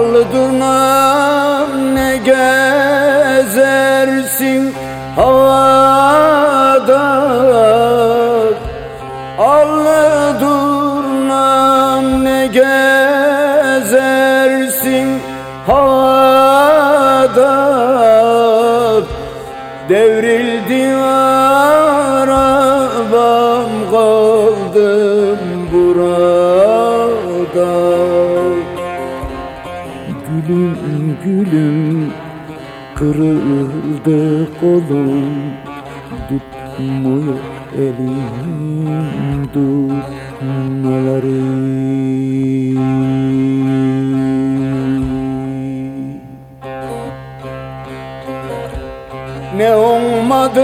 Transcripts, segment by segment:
Aldırnam ne gezersin? Havada Allı durnam ne gezersin? Havada Devrildi arabam kaldım Gülüm gülüm kırıldı kolum. Tutmuyor elim durmaları Ne olmadık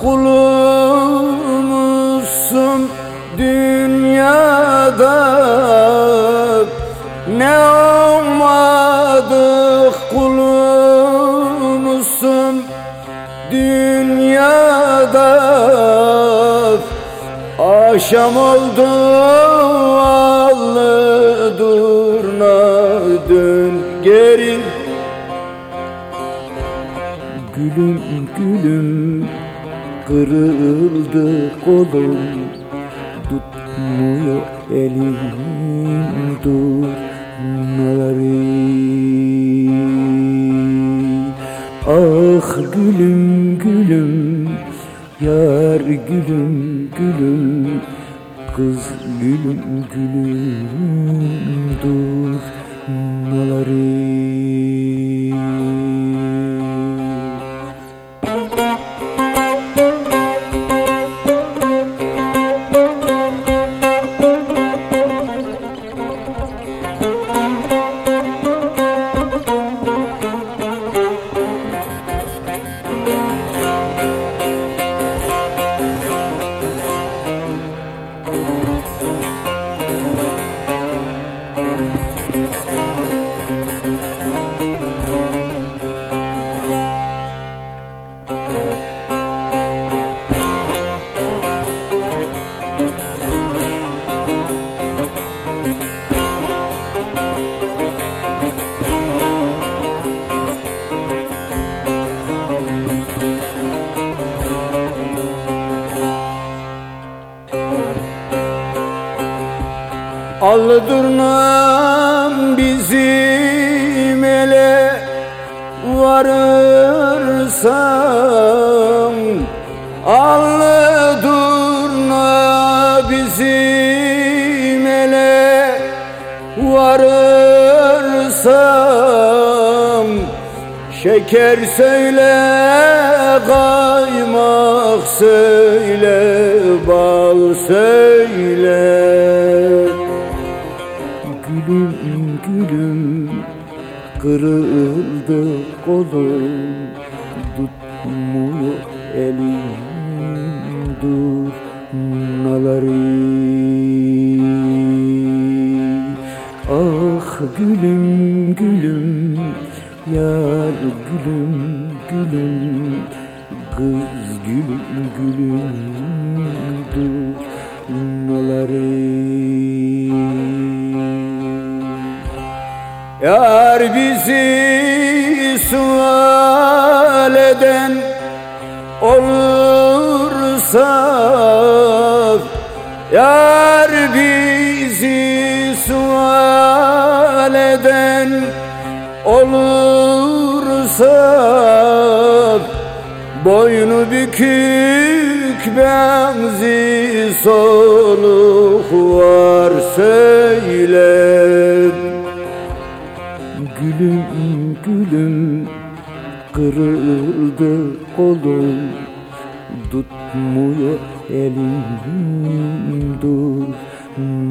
kulumuzsun dünyada dünyada. Akşam oldu allı durna dön geri. Gülüm gülüm kırıldı kolum. Tutmuyor elim durmaları Ah gülüm gülüm Yar gülüm gülüm Kız gülüm gülüm durmaları Aldırnam bizim ele varırsam Aldırna bizim ele varırsam Şeker söyle, kaymak söyle, bal söyle Gülüm gülüm kırıldı kolum Tutmuyor elim durmaları. Gülüm gülüm Yar gülüm gülüm Kız gülüm gülüm Durnaları Yar bizi sual eden olursa Yar bizi sual eden olursa Boynu bükük benzi soluk var söyle gülüm kırıldı kolum. Tutmuyor elim durnaları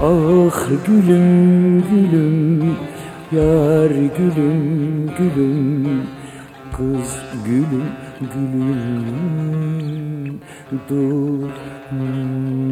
Ah gülüm gülüm Yar gülüm gülüm. Kız gülüm gülüm Durnaları